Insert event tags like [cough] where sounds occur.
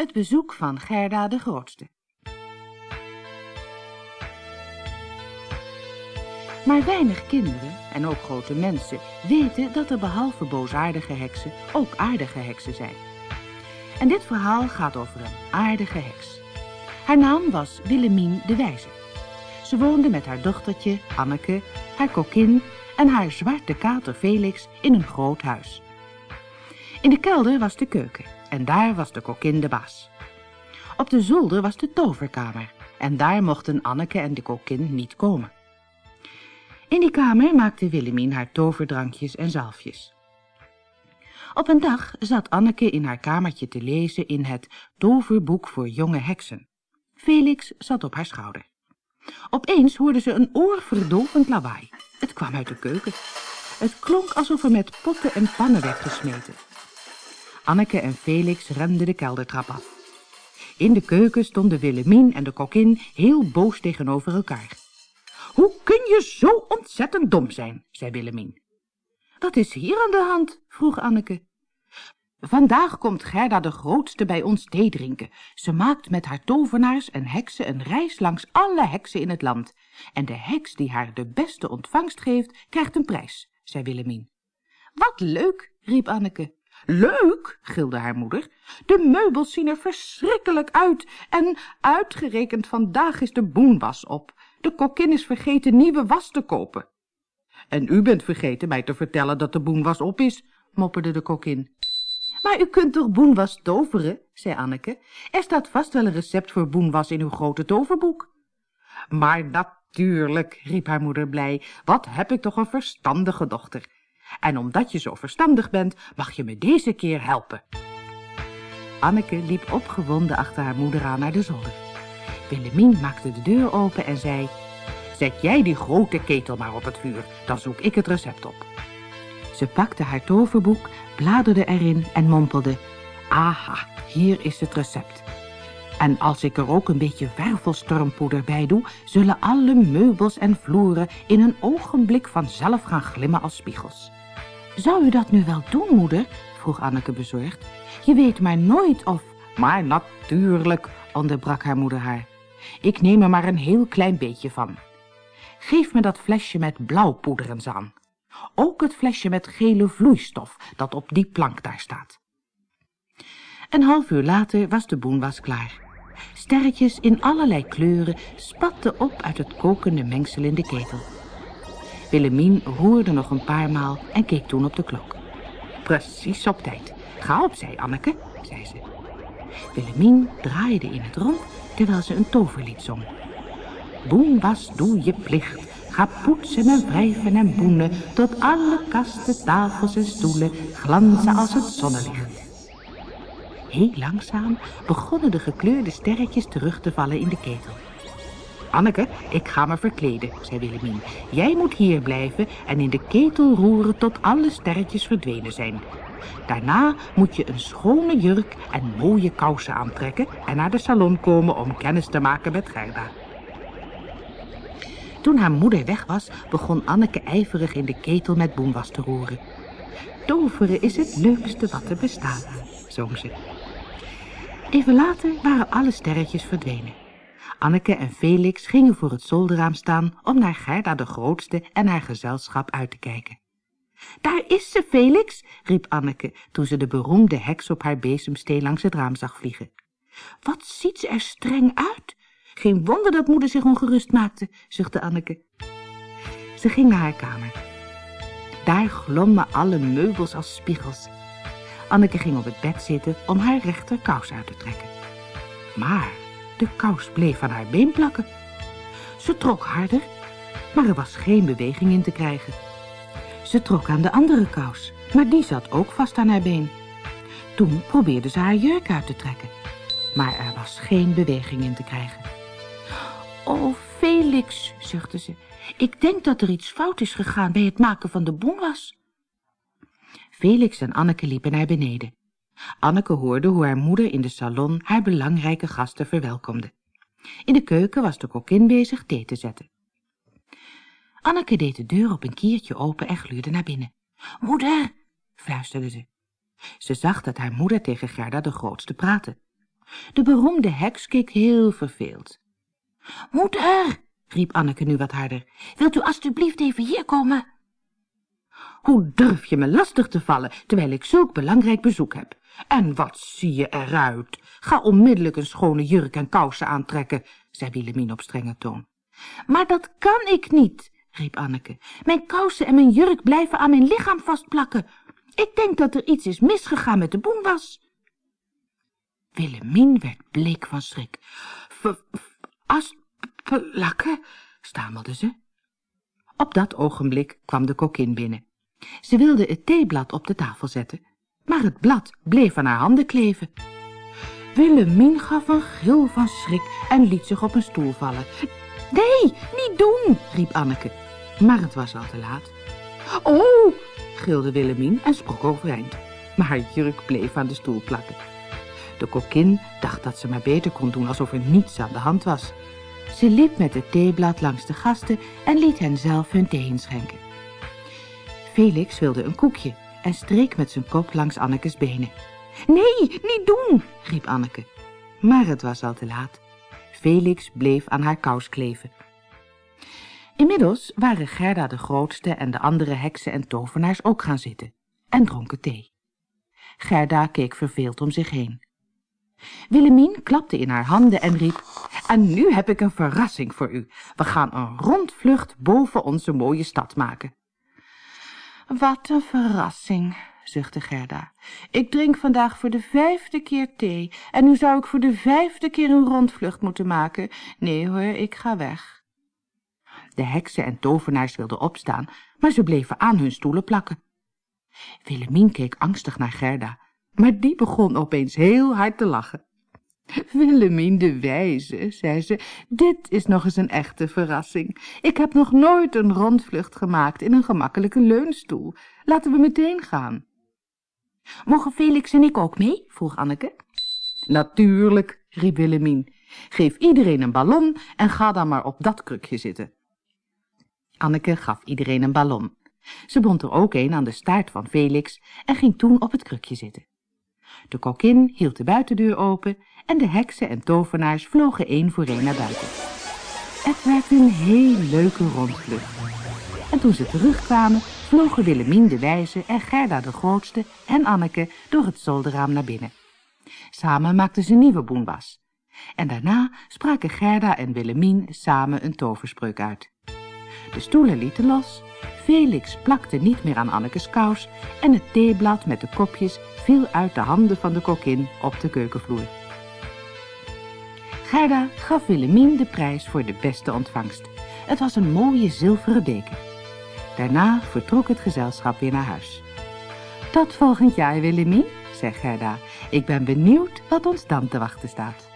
Het bezoek van Gerda de Grootste. Maar weinig kinderen, en ook grote mensen, weten dat er behalve boosaardige heksen ook aardige heksen zijn. En dit verhaal gaat over een aardige heks. Haar naam was Willemien de Wijze. Ze woonde met haar dochtertje, Anneke, haar kokin en haar zwarte kater Felix in een groot huis. In de kelder was de keuken en daar was de kokin de baas. Op de zolder was de toverkamer en daar mochten Anneke en de kokin niet komen. In die kamer maakte Willemien haar toverdrankjes en zalfjes. Op een dag zat Anneke in haar kamertje te lezen in het toverboek voor jonge heksen. Felix zat op haar schouder. Opeens hoorde ze een oorverdovend lawaai. Het kwam uit de keuken. Het klonk alsof er met potten en pannen werd gesmeten. Anneke en Felix renden de keldertrap af. In de keuken stonden Willemien en de kokin heel boos tegenover elkaar. Hoe kun je zo ontzettend dom zijn, zei Willemien. Wat is hier aan de hand? vroeg Anneke. Vandaag komt Gerda de Grootste bij ons thee drinken. Ze maakt met haar tovenaars en heksen een reis langs alle heksen in het land. En de heks die haar de beste ontvangst geeft, krijgt een prijs, zei Willemien. Wat leuk, riep Anneke. Leuk, gilde haar moeder. De meubels zien er verschrikkelijk uit en uitgerekend vandaag is de boenwas op. De kokkin is vergeten nieuwe was te kopen. En u bent vergeten mij te vertellen dat de boenwas op is, mopperde de kokkin. Maar u kunt toch boenwas toveren, zei Anneke. Er staat vast wel een recept voor boenwas in uw grote toverboek. Maar natuurlijk, riep haar moeder blij, wat heb ik toch een verstandige dochter. En omdat je zo verstandig bent, mag je me deze keer helpen. Anneke liep opgewonden achter haar moeder aan naar de zolder. Willemien maakte de deur open en zei... Zet jij die grote ketel maar op het vuur, dan zoek ik het recept op. Ze pakte haar toverboek, bladerde erin en mompelde... Aha, hier is het recept. En als ik er ook een beetje wervelstormpoeder bij doe... zullen alle meubels en vloeren in een ogenblik vanzelf gaan glimmen als spiegels. Zou u dat nu wel doen, moeder? vroeg Anneke bezorgd. Je weet maar nooit of... Maar natuurlijk, onderbrak haar moeder haar. Ik neem er maar een heel klein beetje van. Geef me dat flesje met blauwpoeder eens aan. Ook het flesje met gele vloeistof dat op die plank daar staat. Een half uur later was de boenwas klaar. Sterretjes in allerlei kleuren spatten op uit het kokende mengsel in de ketel. Willemien roerde nog een paar maal en keek toen op de klok. Precies op tijd. Ga opzij, Anneke, zei ze. Willemien draaide in het rond terwijl ze een toverlied zong. Boenwas, doe je plicht. Ga poetsen en wrijven en boenen, tot alle kasten, tafels en stoelen glanzen als het zonnelicht. Heel langzaam begonnen de gekleurde sterretjes terug te vallen in de ketel. Anneke, ik ga me verkleden, zei Willemien. Jij moet hier blijven en in de ketel roeren tot alle sterretjes verdwenen zijn. Daarna moet je een schone jurk en mooie kousen aantrekken en naar de salon komen om kennis te maken met Gerda. Toen haar moeder weg was, begon Anneke ijverig in de ketel met boenwas te roeren. Toveren is het leukste wat er bestaat, zong ze. Even later waren alle sterretjes verdwenen. Anneke en Felix gingen voor het zolderraam staan om naar Gerda de Grootste en haar gezelschap uit te kijken. Daar is ze, Felix, riep Anneke toen ze de beroemde heks op haar bezemsteen langs het raam zag vliegen. Wat ziet ze er streng uit? Geen wonder dat moeder zich ongerust maakte, zuchtte Anneke. Ze ging naar haar kamer. Daar glommen alle meubels als spiegels. Anneke ging op het bed zitten om haar rechterkous uit te trekken. Maar de kous bleef aan haar been plakken. Ze trok harder, maar er was geen beweging in te krijgen. Ze trok aan de andere kous, maar die zat ook vast aan haar been. Toen probeerde ze haar jurk uit te trekken, maar er was geen beweging in te krijgen. Oh, Felix, zuchtte ze, ik denk dat er iets fout is gegaan bij het maken van de boenwas. Felix en Anneke liepen naar beneden. Anneke hoorde hoe haar moeder in de salon haar belangrijke gasten verwelkomde. In de keuken was de kokin bezig thee te zetten. Anneke deed de deur op een kiertje open en gluurde naar binnen. Moeder, fluisterde ze. Ze zag dat haar moeder tegen Gerda de grootste praatte. De beroemde heks keek heel verveeld. Moeder, riep Anneke nu wat harder, wilt u alstublieft even hier komen? Hoe durf je me lastig te vallen, terwijl ik zulk belangrijk bezoek heb? En wat zie je eruit? Ga onmiddellijk een schone jurk en kousen aantrekken, zei Willemien op strenge toon. Maar dat kan ik niet, riep Anneke. Mijn kousen en mijn jurk blijven aan mijn lichaam vastplakken. Ik denk dat er iets is misgegaan met de boenwas. Willemien werd bleek van schrik. Asplakken, stamelde ze. Op dat ogenblik kwam de kokin binnen. Ze wilde het theeblad op de tafel zetten, maar het blad bleef aan haar handen kleven. Willemien gaf een gil van schrik en liet zich op een stoel vallen. Nee, niet doen, riep Anneke, maar het was al te laat. Oh, gilde Willemien en sprong overeind, maar haar jurk bleef aan de stoel plakken. De kokkin dacht dat ze maar beter kon doen alsof er niets aan de hand was. Ze liep met het theeblad langs de gasten en liet hen zelf hun thee inschenken. Felix wilde een koekje en streek met zijn kop langs Annekes benen. Nee, niet doen, riep Anneke. Maar het was al te laat. Felix bleef aan haar kous kleven. Inmiddels waren Gerda de grootste en de andere heksen en tovenaars ook gaan zitten en dronken thee. Gerda keek verveeld om zich heen. Willemien klapte in haar handen en riep, en nu heb ik een verrassing voor u. We gaan een rondvlucht boven onze mooie stad maken. Wat een verrassing, zuchtte Gerda. Ik drink vandaag voor de vijfde keer thee en nu zou ik voor de vijfde keer een rondvlucht moeten maken. Nee hoor, ik ga weg. De heksen en tovenaars wilden opstaan, maar ze bleven aan hun stoelen plakken. Willemien keek angstig naar Gerda, maar die begon opeens heel hard te lachen. [laughs] Willemien de Wijze, zei ze, dit is nog eens een echte verrassing. Ik heb nog nooit een rondvlucht gemaakt in een gemakkelijke leunstoel. Laten we meteen gaan. Mogen Felix en ik ook mee? vroeg Anneke. Natuurlijk, riep Willemien. Geef iedereen een ballon en ga dan maar op dat krukje zitten. Anneke gaf iedereen een ballon. Ze bond er ook een aan de staart van Felix en ging toen op het krukje zitten. De kokin hield de buitendeur open en de heksen en tovenaars vlogen één voor één naar buiten. Het werd een heel leuke rondvlucht. En toen ze terugkwamen, vlogen Willemien de Wijze en Gerda de Grootste en Anneke door het zolderraam naar binnen. Samen maakten ze nieuwe boenwas. En daarna spraken Gerda en Willemien samen een toverspreuk uit. De stoelen lieten los, Felix plakte niet meer aan Annekes kous en het theeblad met de kopjes viel uit de handen van de kokin op de keukenvloer. Gerda gaf Willemien de prijs voor de beste ontvangst. Het was een mooie zilveren beker. Daarna vertrok het gezelschap weer naar huis. Tot volgend jaar, Willemien, zei Gerda. Ik ben benieuwd wat ons dan te wachten staat.